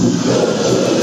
Música